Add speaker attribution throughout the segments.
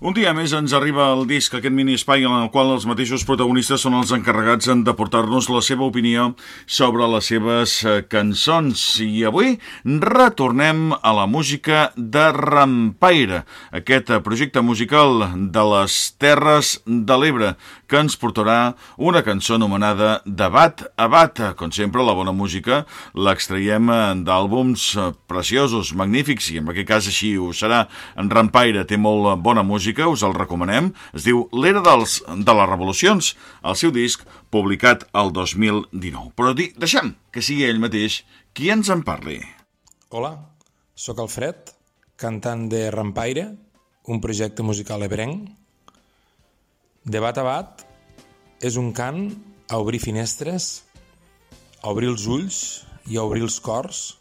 Speaker 1: Un dia més ens arriba el disc, aquest mini espai en el qual els mateixos protagonistes són els encarregats en de portar-nos la seva opinió sobre les seves eh, cançons. I avui retornem a la música de Rampaire, aquest eh, projecte musical de les Terres de l'Ebre, que ens portarà una cançó anomenada De Bat a Bat. Com sempre, la bona música l'extraiem eh, d'àlbums preciosos, magnífics, i en aquest cas així ho serà. En Rampaire té molt bona música música, us el recomanem. Es diu L'era dels de les revolucions, el seu disc publicat el 2019. Però di, deixem que sigui ell mateix qui ens en parli.
Speaker 2: Hola, sóc Alfred, cantant de Rampaire, un projecte musical ebrenc. De bat a bat és un cant a obrir finestres, a obrir els ulls i a obrir els cors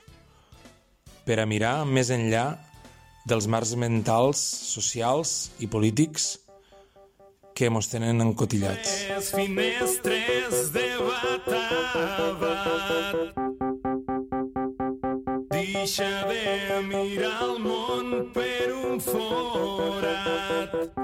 Speaker 2: per a mirar més enllà dels marcs mentals, socials i polítics que mos tenen encotillats. Les finestres de bat a bat Deixa de mirar el món per un forat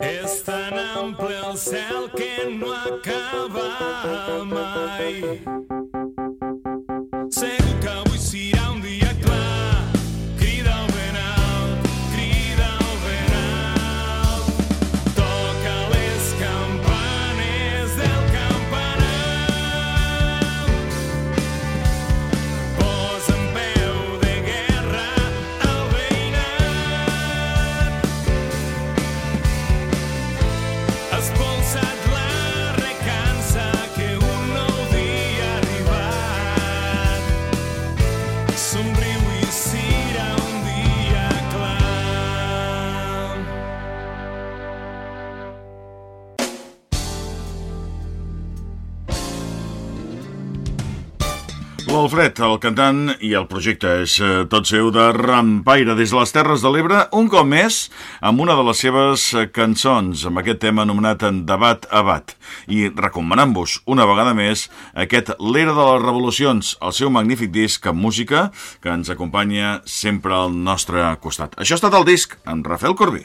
Speaker 2: És tan ample el cel que no acaba mai.
Speaker 1: L'Alfred, el cantant i el projecte és eh, tot seu de Rampaire des de les Terres de l'Ebre, un cop més amb una de les seves eh, cançons, amb aquest tema anomenat en Debat a Bat. I recomanant-vos una vegada més aquest L'Era de les Revolucions, el seu magnífic disc amb música que ens acompanya sempre al nostre costat. Això ha estat el disc amb Rafael Corbí.